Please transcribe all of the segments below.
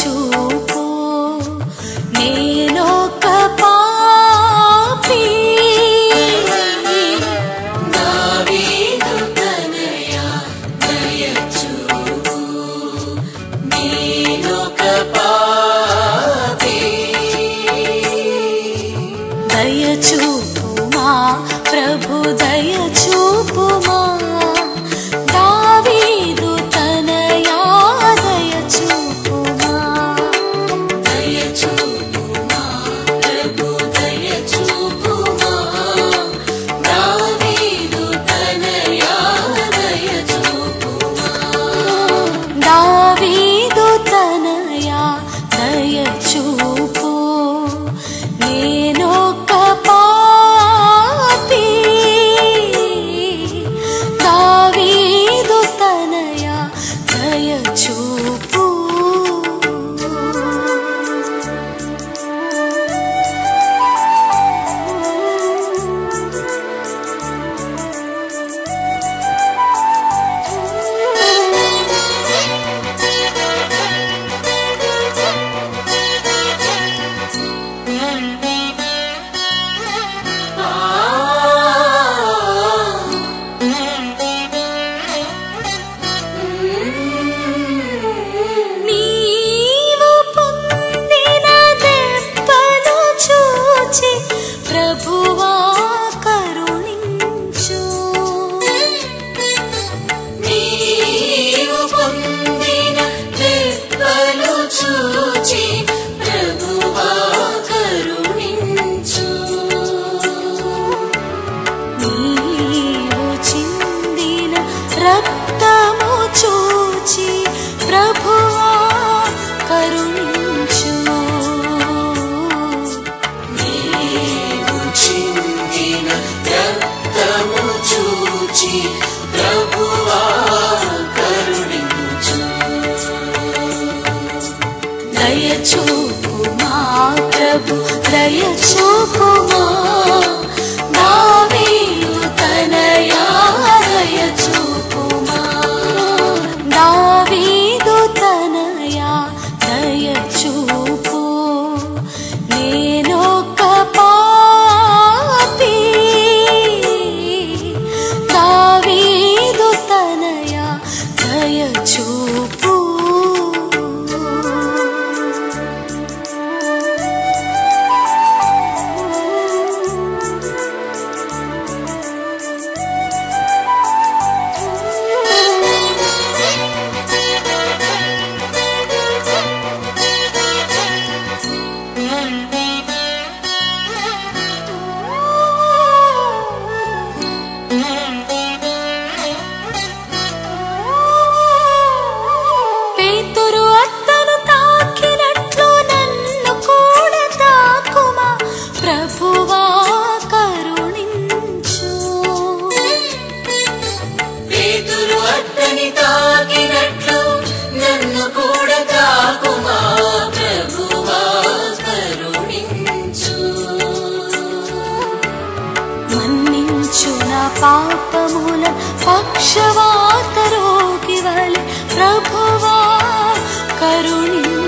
చూపు. నేనొక పాపి. దావీదు కనయా దయ చూపు నేనొక పాపి దయ ప్రభు దయ చూపు రక్తము చూచి ప్రభువా కరుణించు నీవు చిందిన రక్తము చూచి you too. పేతురు అత్తను తాకినట్లు నన్ను కూడా తాకుమా? ప్రభువా కరుణించు. పేతురు అత్తని తాకినట్లు నన్ను కూడా తాకుమా? ప్రభువా కరుణించు. మన్నించు నా పాపముల పక్షవాత రోగి వలె ప్రభువా కరుణించు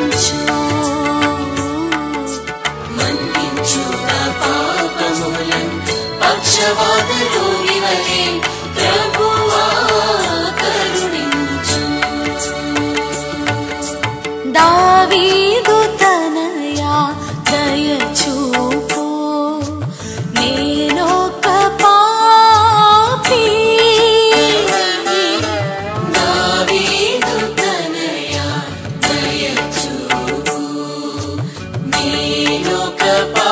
the